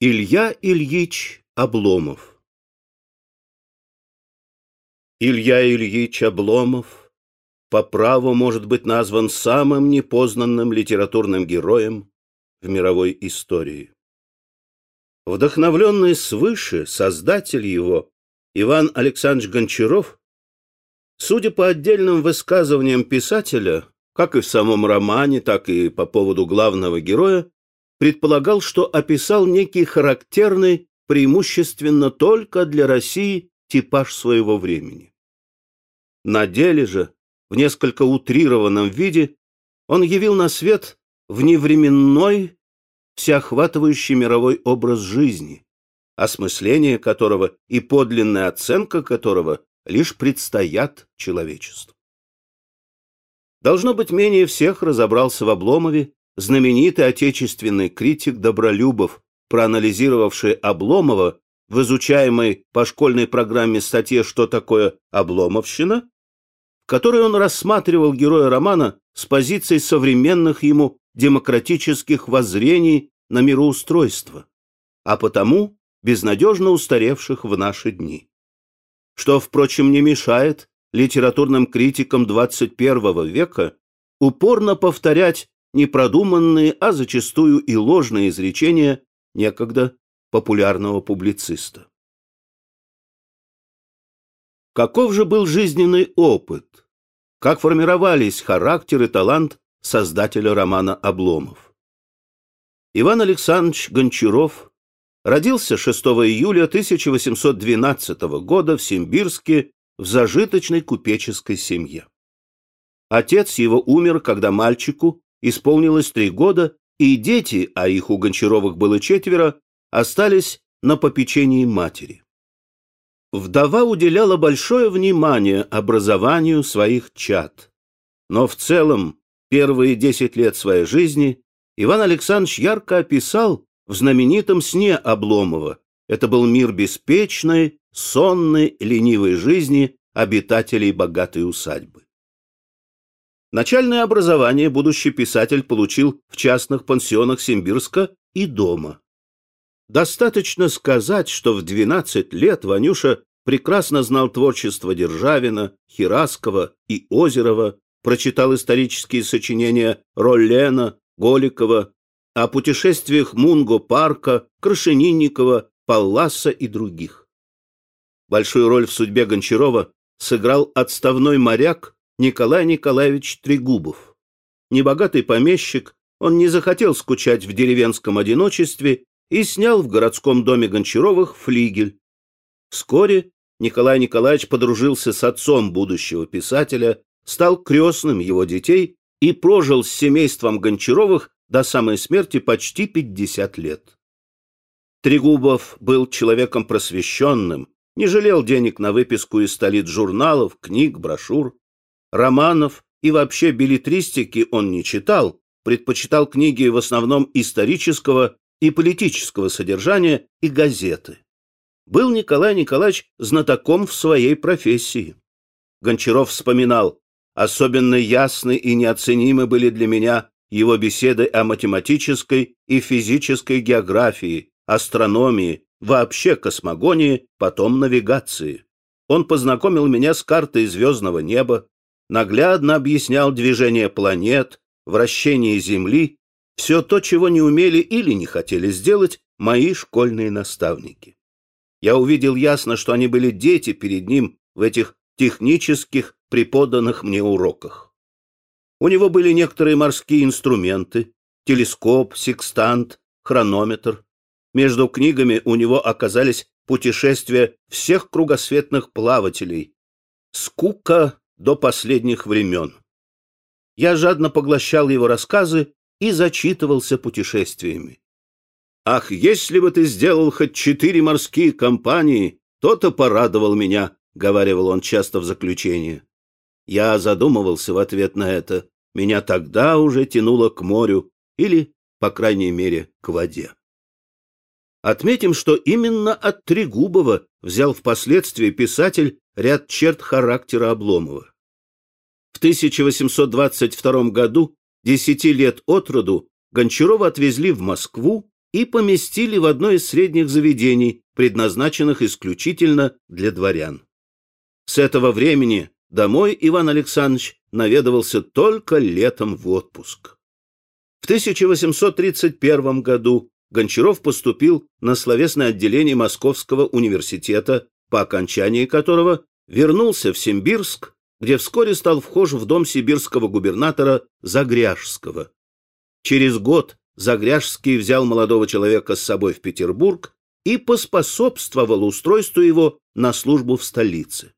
Илья Ильич Обломов Илья Ильич Обломов по праву может быть назван самым непознанным литературным героем в мировой истории. Вдохновленный свыше, создатель его, Иван Александрович Гончаров, судя по отдельным высказываниям писателя, как и в самом романе, так и по поводу главного героя, предполагал, что описал некий характерный, преимущественно только для России, типаж своего времени. На деле же, в несколько утрированном виде, он явил на свет вневременной, всеохватывающий мировой образ жизни, осмысление которого и подлинная оценка которого лишь предстоят человечеству. Должно быть, менее всех разобрался в Обломове знаменитый отечественный критик Добролюбов, проанализировавший Обломова в изучаемой по школьной программе статье «Что такое обломовщина», в которой он рассматривал героя романа с позиции современных ему демократических воззрений на мироустройство, а потому безнадежно устаревших в наши дни. Что, впрочем, не мешает литературным критикам XXI века упорно повторять непродуманные, а зачастую и ложные изречения некогда популярного публициста. Каков же был жизненный опыт? Как формировались характер и талант создателя романа «Обломов»? Иван Александрович Гончаров родился 6 июля 1812 года в Симбирске в зажиточной купеческой семье. Отец его умер, когда мальчику исполнилось три года, и дети, а их у Гончаровых было четверо, остались на попечении матери. Вдова уделяла большое внимание образованию своих чад. Но в целом первые десять лет своей жизни Иван Александрович ярко описал в знаменитом сне Обломова. Это был мир беспечной, сонной, ленивой жизни обитателей богатой усадьбы. Начальное образование будущий писатель получил в частных пансионах Симбирска и дома. Достаточно сказать, что в 12 лет Ванюша прекрасно знал творчество Державина, Хираскова и Озерова, прочитал исторические сочинения Роллена, Голикова, о путешествиях Мунго Парка, Крашенинникова, Палласа и других. Большую роль в судьбе Гончарова сыграл отставной моряк Николай Николаевич Трегубов. Небогатый помещик, он не захотел скучать в деревенском одиночестве и снял в городском доме Гончаровых флигель. Вскоре Николай Николаевич подружился с отцом будущего писателя, стал крестным его детей и прожил с семейством Гончаровых до самой смерти почти 50 лет. Трегубов был человеком просвещенным, не жалел денег на выписку из столиц журналов, книг, брошюр. Романов и вообще билетристики он не читал, предпочитал книги в основном исторического и политического содержания и газеты. Был Николай Николаевич знатоком в своей профессии. Гончаров вспоминал, особенно ясны и неоценимы были для меня его беседы о математической и физической географии, астрономии, вообще космогонии, потом навигации. Он познакомил меня с картой звездного неба, наглядно объяснял движение планет, вращение Земли, все то, чего не умели или не хотели сделать мои школьные наставники. Я увидел ясно, что они были дети перед ним в этих технических преподанных мне уроках. У него были некоторые морские инструменты, телескоп, секстант, хронометр. Между книгами у него оказались путешествия всех кругосветных плавателей. Скука до последних времен. Я жадно поглощал его рассказы и зачитывался путешествиями. «Ах, если бы ты сделал хоть четыре морские компании, то-то порадовал меня», — говаривал он часто в заключение. Я задумывался в ответ на это. Меня тогда уже тянуло к морю или, по крайней мере, к воде. Отметим, что именно от Трегубова взял впоследствии писатель ряд черт характера Обломова. В 1822 году, десяти лет от роду, Гончарова отвезли в Москву, и поместили в одно из средних заведений, предназначенных исключительно для дворян. С этого времени домой Иван Александрович наведывался только летом в отпуск. В 1831 году Гончаров поступил на словесное отделение Московского университета, по окончании которого вернулся в Симбирск, где вскоре стал вхож в дом сибирского губернатора Загряжского. Через год Загряжский взял молодого человека с собой в Петербург и поспособствовал устройству его на службу в столице.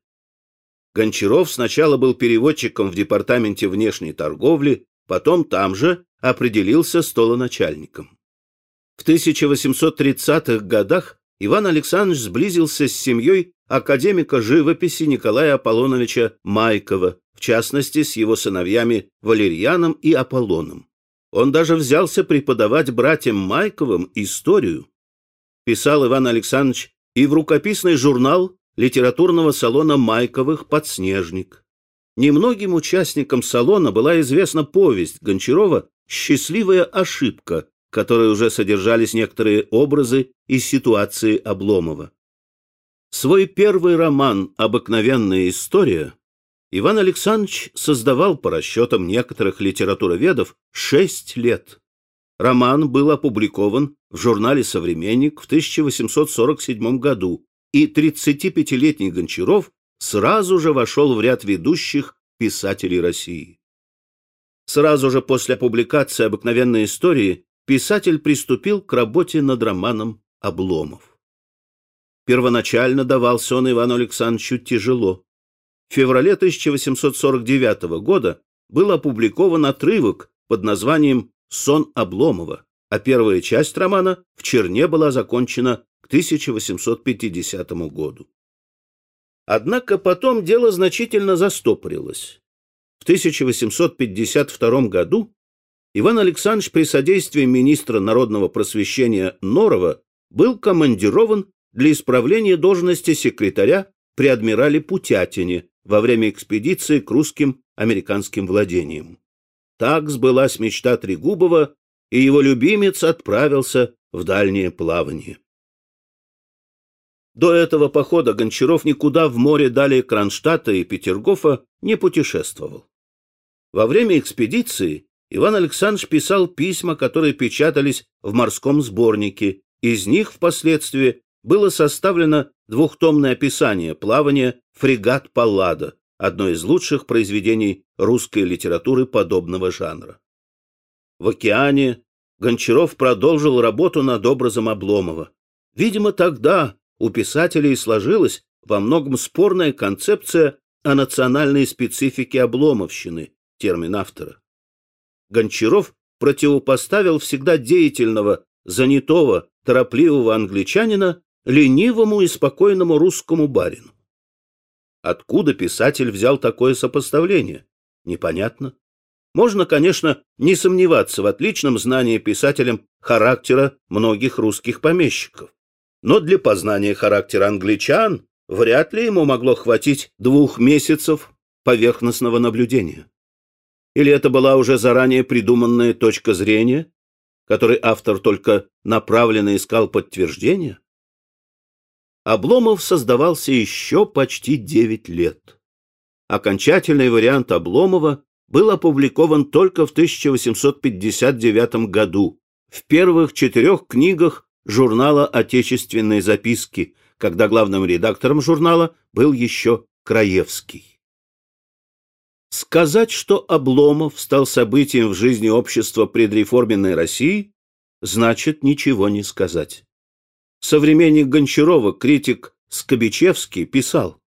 Гончаров сначала был переводчиком в департаменте внешней торговли, потом там же определился столоначальником. В 1830-х годах Иван Александрович сблизился с семьей академика живописи Николая Аполлоновича Майкова, в частности, с его сыновьями Валерьяном и Аполлоном. Он даже взялся преподавать братьям Майковым историю. Писал Иван Александрович и в рукописный журнал литературного салона Майковых «Подснежник». Немногим участникам салона была известна повесть Гончарова «Счастливая ошибка», которой уже содержались некоторые образы и ситуации Обломова. Свой первый роман «Обыкновенная история» Иван Александрович создавал по расчетам некоторых литературоведов шесть лет. Роман был опубликован в журнале «Современник» в 1847 году, и 35-летний Гончаров сразу же вошел в ряд ведущих писателей России. Сразу же после публикации «Обыкновенной истории» писатель приступил к работе над романом «Обломов». Первоначально давался он Ивану Александровичу тяжело. В феврале 1849 года был опубликован отрывок под названием «Сон Обломова», а первая часть романа в Черне была закончена к 1850 году. Однако потом дело значительно застопорилось. В 1852 году Иван Александрович при содействии министра народного просвещения Норова был командирован для исправления должности секретаря при адмирале Путятине во время экспедиции к русским американским владениям. Так сбылась мечта Трегубова, и его любимец отправился в дальнее плавание. До этого похода Гончаров никуда в море далее Кронштадта и Петергофа не путешествовал. Во время экспедиции Иван Александрович писал письма, которые печатались в морском сборнике. Из них впоследствии было составлено двухтомное описание плавания «Фрегат Паллада», одно из лучших произведений русской литературы подобного жанра. В океане Гончаров продолжил работу над образом Обломова. Видимо, тогда у писателей сложилась во многом спорная концепция о национальной специфике обломовщины, термин автора. Гончаров противопоставил всегда деятельного, занятого, торопливого англичанина ленивому и спокойному русскому барину. Откуда писатель взял такое сопоставление? Непонятно. Можно, конечно, не сомневаться в отличном знании писателем характера многих русских помещиков. Но для познания характера англичан вряд ли ему могло хватить двух месяцев поверхностного наблюдения. Или это была уже заранее придуманная точка зрения, которой автор только направленно искал подтверждения? Обломов создавался еще почти девять лет. Окончательный вариант Обломова был опубликован только в 1859 году в первых четырех книгах журнала «Отечественные записки», когда главным редактором журнала был еще Краевский. Сказать, что Обломов стал событием в жизни общества предреформенной России, значит ничего не сказать. Современник Гончарова, критик Скобичевский, писал,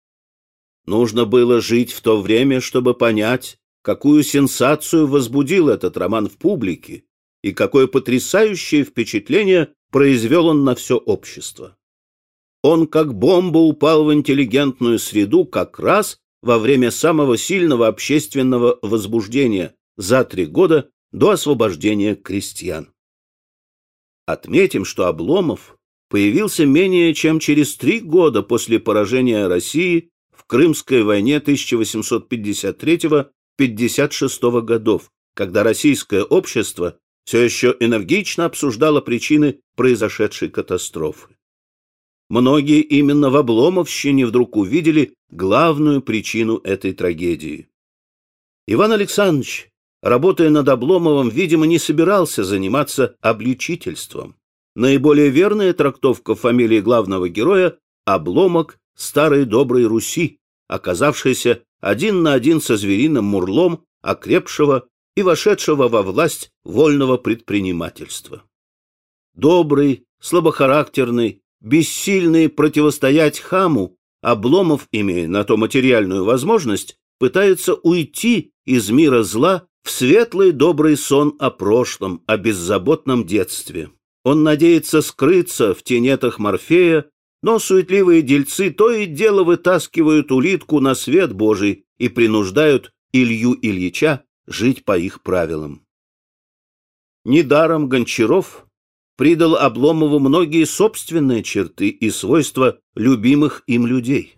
«Нужно было жить в то время, чтобы понять, какую сенсацию возбудил этот роман в публике и какое потрясающее впечатление произвел он на все общество. Он как бомба упал в интеллигентную среду как раз во время самого сильного общественного возбуждения за три года до освобождения крестьян. Отметим, что Обломов появился менее чем через три года после поражения России в Крымской войне 1853-56 годов, когда российское общество все еще энергично обсуждала причины произошедшей катастрофы. Многие именно в Обломовщине вдруг увидели главную причину этой трагедии. Иван Александрович, работая над Обломовым, видимо, не собирался заниматься обличительством. Наиболее верная трактовка фамилии главного героя – Обломок старой доброй Руси, оказавшийся один на один со звериным мурлом, окрепшего и вошедшего во власть вольного предпринимательства. Добрый, слабохарактерный, бессильный противостоять хаму, Обломов, имея на то материальную возможность, пытается уйти из мира зла в светлый добрый сон о прошлом, о беззаботном детстве. Он надеется скрыться в тенетах Морфея, но суетливые дельцы то и дело вытаскивают улитку на свет Божий и принуждают Илью Ильича жить по их правилам. Недаром Гончаров придал Обломову многие собственные черты и свойства любимых им людей.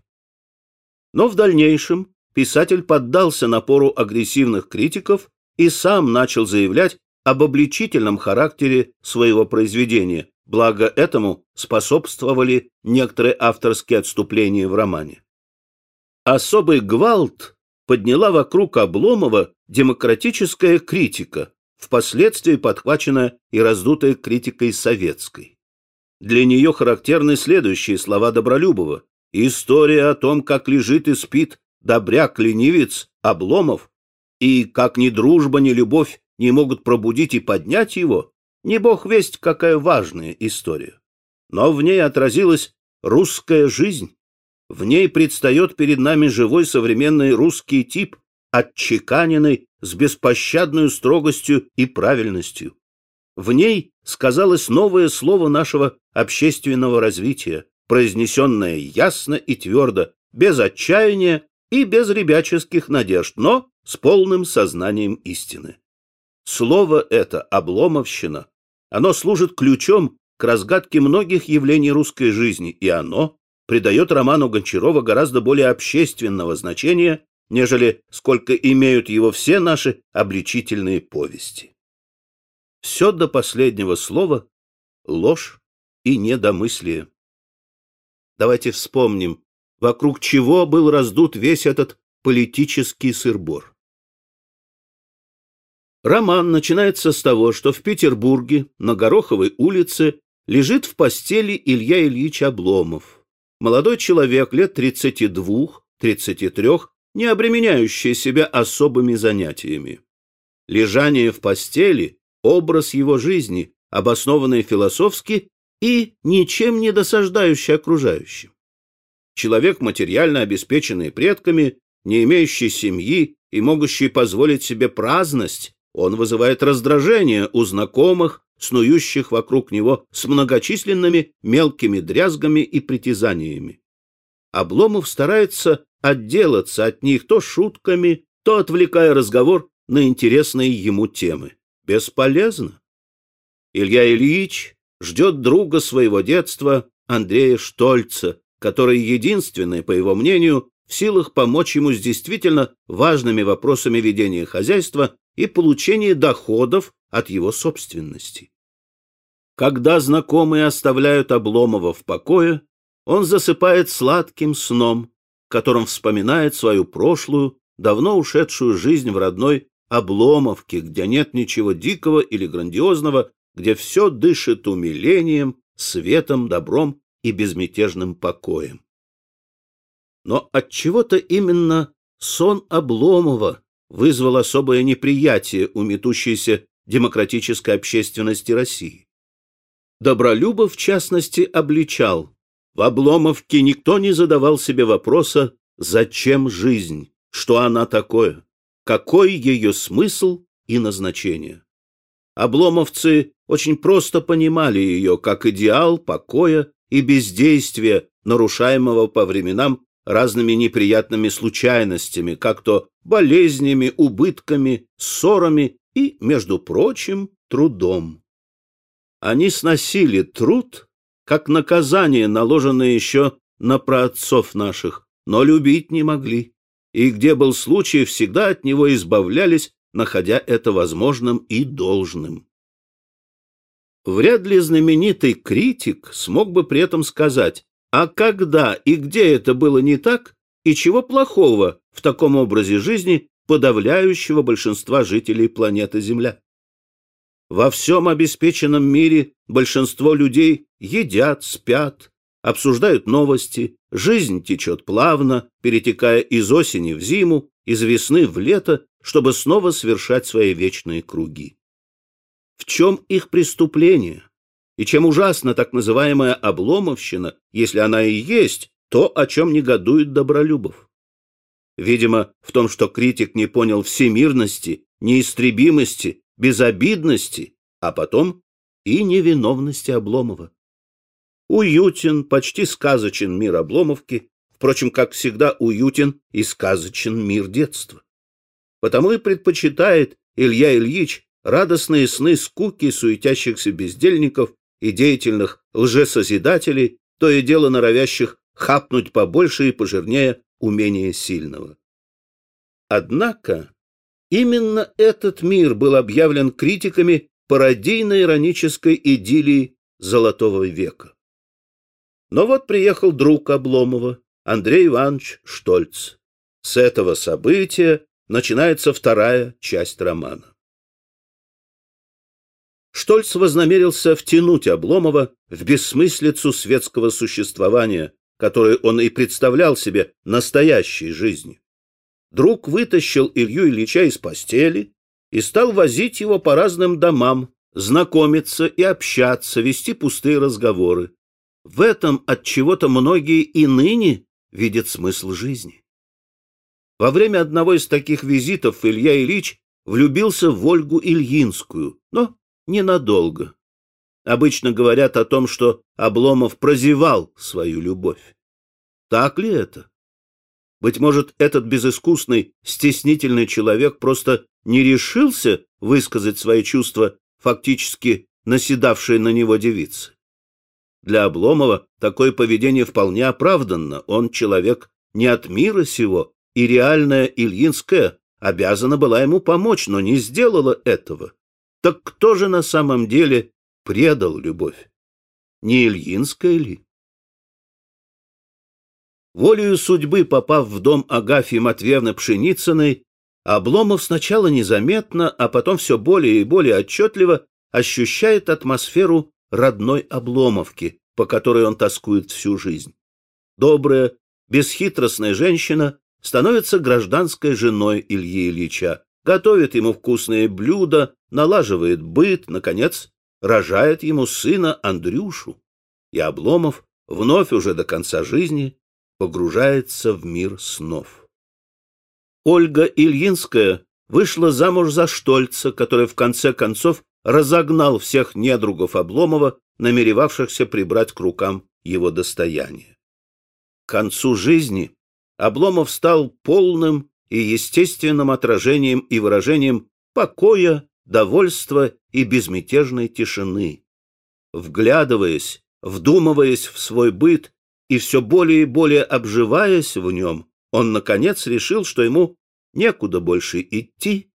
Но в дальнейшем писатель поддался напору агрессивных критиков и сам начал заявлять об обличительном характере своего произведения, благо этому способствовали некоторые авторские отступления в романе. Особый гвалт подняла вокруг Обломова демократическая критика, впоследствии подхваченная и раздутая критикой советской. Для нее характерны следующие слова Добролюбова. «История о том, как лежит и спит добряк-ленивец Обломов, и как ни дружба, ни любовь не могут пробудить и поднять его, не бог весть, какая важная история. Но в ней отразилась русская жизнь, в ней предстает перед нами живой современный русский тип, отчеканенный с беспощадной строгостью и правильностью. В ней сказалось новое слово нашего общественного развития, произнесенное ясно и твердо, без отчаяния и без ребяческих надежд, но с полным сознанием истины. Слово это «обломовщина», оно служит ключом к разгадке многих явлений русской жизни, и оно придает роману Гончарова гораздо более общественного значения, нежели сколько имеют его все наши обличительные повести. Все до последнего слова — ложь и недомыслие. Давайте вспомним, вокруг чего был раздут весь этот политический сырбор. Роман начинается с того, что в Петербурге на Гороховой улице лежит в постели Илья Ильич Обломов, Молодой человек лет 32-33, не обременяющий себя особыми занятиями. Лежание в постели – образ его жизни, обоснованный философски и ничем не досаждающий окружающим. Человек, материально обеспеченный предками, не имеющий семьи и могущий позволить себе праздность, он вызывает раздражение у знакомых, снующих вокруг него с многочисленными мелкими дрязгами и притязаниями. Обломов старается отделаться от них то шутками, то отвлекая разговор на интересные ему темы. Бесполезно. Илья Ильич ждет друга своего детства Андрея Штольца, который единственный, по его мнению, в силах помочь ему с действительно важными вопросами ведения хозяйства и получения доходов от его собственности. Когда знакомые оставляют Обломова в покое, он засыпает сладким сном, которым вспоминает свою прошлую, давно ушедшую жизнь в родной Обломовке, где нет ничего дикого или грандиозного, где все дышит умилением, светом, добром и безмятежным покоем. Но от чего то именно сон Обломова вызвал особое неприятие у метущейся демократической общественности России. Добролюбов, в частности, обличал. В Обломовке никто не задавал себе вопроса, зачем жизнь, что она такое, какой ее смысл и назначение. Обломовцы очень просто понимали ее как идеал покоя и бездействия, нарушаемого по временам разными неприятными случайностями, как то болезнями, убытками, ссорами и, между прочим, трудом. Они сносили труд, как наказание, наложенное еще на праотцов наших, но любить не могли, и где был случай, всегда от него избавлялись, находя это возможным и должным. Вряд ли знаменитый критик смог бы при этом сказать, а когда и где это было не так, и чего плохого в таком образе жизни подавляющего большинства жителей планеты Земля. Во всем обеспеченном мире большинство людей едят, спят, обсуждают новости, жизнь течет плавно, перетекая из осени в зиму, из весны в лето, чтобы снова совершать свои вечные круги. В чем их преступление? И чем ужасна так называемая обломовщина, если она и есть то, о чем негодует Добролюбов? Видимо, в том, что критик не понял всемирности, неистребимости, безобидности, а потом и невиновности Обломова. Уютен, почти сказочен мир Обломовки, впрочем, как всегда уютен и сказочен мир детства. Потому и предпочитает Илья Ильич радостные сны скуки суетящихся бездельников и деятельных лжесозидателей, то и дело норовящих хапнуть побольше и пожирнее умения сильного. Однако именно этот мир был объявлен критиками пародийно-иронической идиллии Золотого века. Но вот приехал друг Обломова, Андрей Иванович Штольц. С этого события начинается вторая часть романа. Штольц вознамерился втянуть Обломова в бессмыслицу светского существования, которую он и представлял себе настоящей жизнью. Друг вытащил Илью Ильича из постели и стал возить его по разным домам, знакомиться и общаться, вести пустые разговоры. В этом от чего-то многие и ныне видят смысл жизни. Во время одного из таких визитов Илья Ильич влюбился в Ольгу Ильинскую, но ненадолго. Обычно говорят о том, что Обломов прозевал свою любовь. Так ли это? Быть может, этот безыскусный, стеснительный человек просто не решился высказать свои чувства, фактически наседавшие на него девицы. Для Обломова такое поведение вполне оправданно. Он человек не от мира сего, и реальная Ильинская обязана была ему помочь, но не сделала этого. Так кто же на самом деле предал любовь? Не Ильинская ли? Волею судьбы, попав в дом Агафьи Матвеевны Пшеницыной, Обломов сначала незаметно, а потом все более и более отчетливо ощущает атмосферу родной Обломовки, по которой он тоскует всю жизнь. Добрая, бесхитростная женщина становится гражданской женой Ильи Ильича, готовит ему вкусные блюда, налаживает быт, наконец, рожает ему сына Андрюшу. И Обломов вновь уже до конца жизни погружается в мир снов. Ольга Ильинская вышла замуж за Штольца, который в конце концов разогнал всех недругов Обломова, намеревавшихся прибрать к рукам его достояние. К концу жизни Обломов стал полным и естественным отражением и выражением покоя, довольства и безмятежной тишины. Вглядываясь, вдумываясь в свой быт и все более и более обживаясь в нем, он, наконец, решил, что ему некуда больше идти,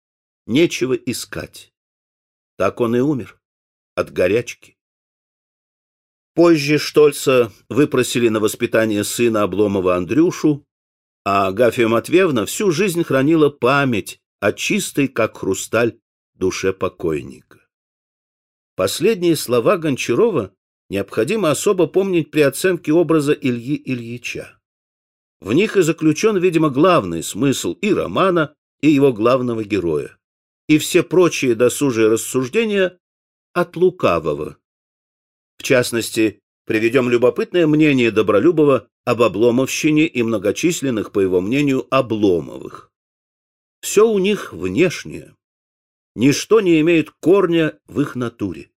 нечего искать. Так он и умер от горячки. Позже Штольца выпросили на воспитание сына Обломова Андрюшу, а Агафья Матвеевна всю жизнь хранила память о чистой, как хрусталь, душе покойника. Последние слова Гончарова необходимо особо помнить при оценке образа Ильи Ильича. В них и заключен, видимо, главный смысл и романа, и его главного героя. И все прочие досужие рассуждения от лукавого. В частности, приведем любопытное мнение Добролюбова об Обломовщине и многочисленных, по его мнению, Обломовых. Все у них внешнее. Ничто не имеет корня в их натуре.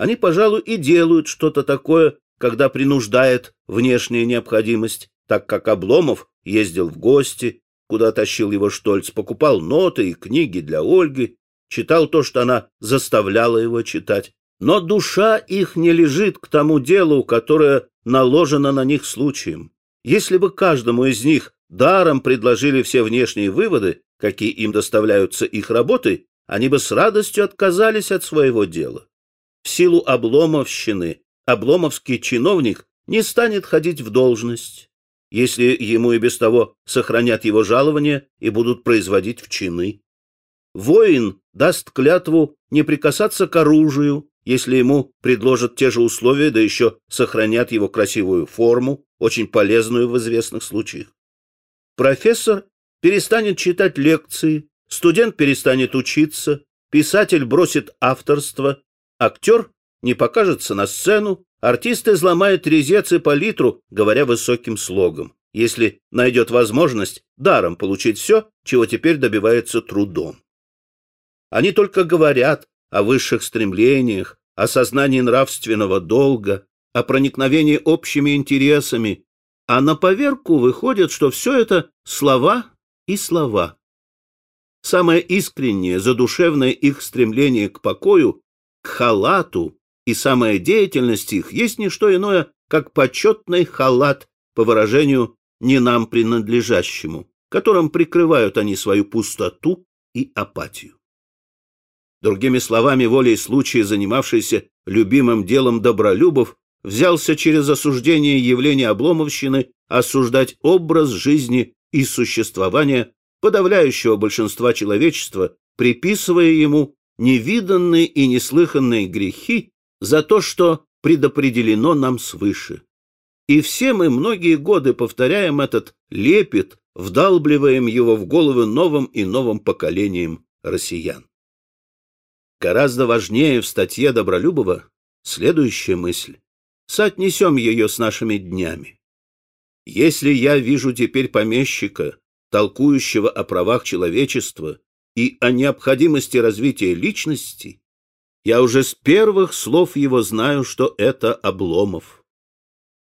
Они, пожалуй, и делают что-то такое, когда принуждает внешняя необходимость, так как Обломов ездил в гости, куда тащил его Штольц, покупал ноты и книги для Ольги, читал то, что она заставляла его читать. Но душа их не лежит к тому делу, которое наложено на них случаем. Если бы каждому из них даром предложили все внешние выводы, какие им доставляются их работой, они бы с радостью отказались от своего дела. В силу обломовщины обломовский чиновник не станет ходить в должность, если ему и без того сохранят его жалование и будут производить в чины. Воин даст клятву не прикасаться к оружию, если ему предложат те же условия, да еще сохранят его красивую форму, очень полезную в известных случаях. Профессор перестанет читать лекции, студент перестанет учиться, писатель бросит авторство, актер не покажется на сцену, артист изломает резец и палитру, говоря высоким слогом, если найдет возможность даром получить все, чего теперь добивается трудом. Они только говорят о высших стремлениях, о сознании нравственного долга, о проникновении общими интересами, а на поверку выходит, что все это слова и слова. Самое искреннее, задушевное их стремление к покою, к халату и самая деятельность их есть не что иное, как почетный халат, по выражению не нам принадлежащему, которым прикрывают они свою пустоту и апатию. Другими словами, волей случая, занимавшийся любимым делом Добролюбов, взялся через осуждение явления Обломовщины осуждать образ жизни и существования подавляющего большинства человечества, приписывая ему невиданные и неслыханные грехи за то, что предопределено нам свыше. И все мы многие годы повторяем этот лепет, вдалбливаем его в головы новым и новым поколениям россиян. Гораздо важнее в статье Добролюбова следующая мысль. Соотнесем ее с нашими днями. Если я вижу теперь помещика, толкующего о правах человечества и о необходимости развития личности, я уже с первых слов его знаю, что это Обломов.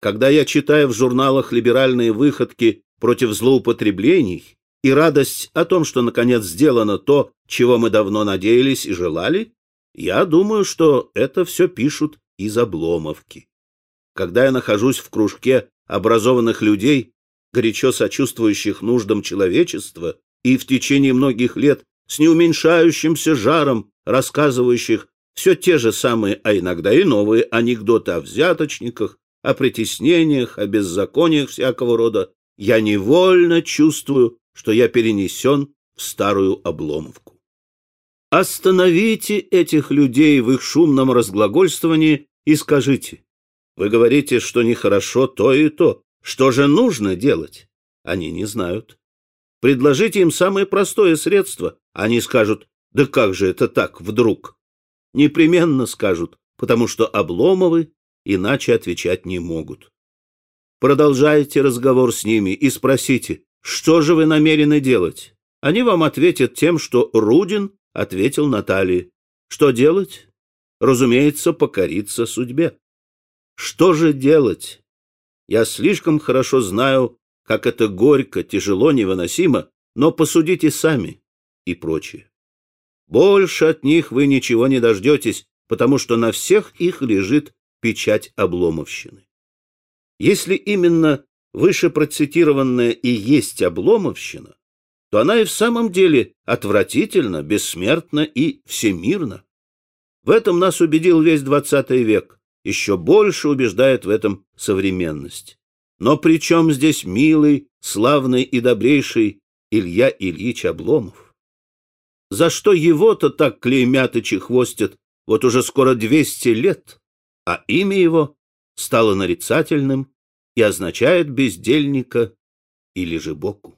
Когда я читаю в журналах либеральные выходки против злоупотреблений и радость о том, что наконец сделано то, чего мы давно надеялись и желали, я думаю, что это все пишут из Обломовки. Когда я нахожусь в кружке образованных людей, горячо сочувствующих нуждам человечества и в течение многих лет с неуменьшающимся жаром рассказывающих все те же самые, а иногда и новые анекдоты о взяточниках, о притеснениях, о беззакониях всякого рода, я невольно чувствую, что я перенесен в старую обломовку. Остановите этих людей в их шумном разглагольствовании и скажите, вы говорите, что нехорошо то и то, что же нужно делать? Они не знают. Предложите им самое простое средство, они скажут, да как же это так вдруг? непременно скажут, потому что Обломовы иначе отвечать не могут. Продолжайте разговор с ними и спросите, что же вы намерены делать. Они вам ответят тем, что Рудин ответил Наталье. Что делать? Разумеется, покориться судьбе. Что же делать? Я слишком хорошо знаю, как это горько, тяжело, невыносимо, но посудите сами и прочее. Больше от них вы ничего не дождетесь, потому что на всех их лежит печать обломовщины. Если именно выше процитированная и есть обломовщина, то она и в самом деле отвратительна, бессмертна и всемирна. В этом нас убедил весь двадцатый век, еще больше убеждает в этом современность. Но при чем здесь милый, славный и добрейший Илья Ильич Обломов? за что его-то так клеймят и чехвостят вот уже скоро двести лет, а имя его стало нарицательным и означает бездельника или же боку.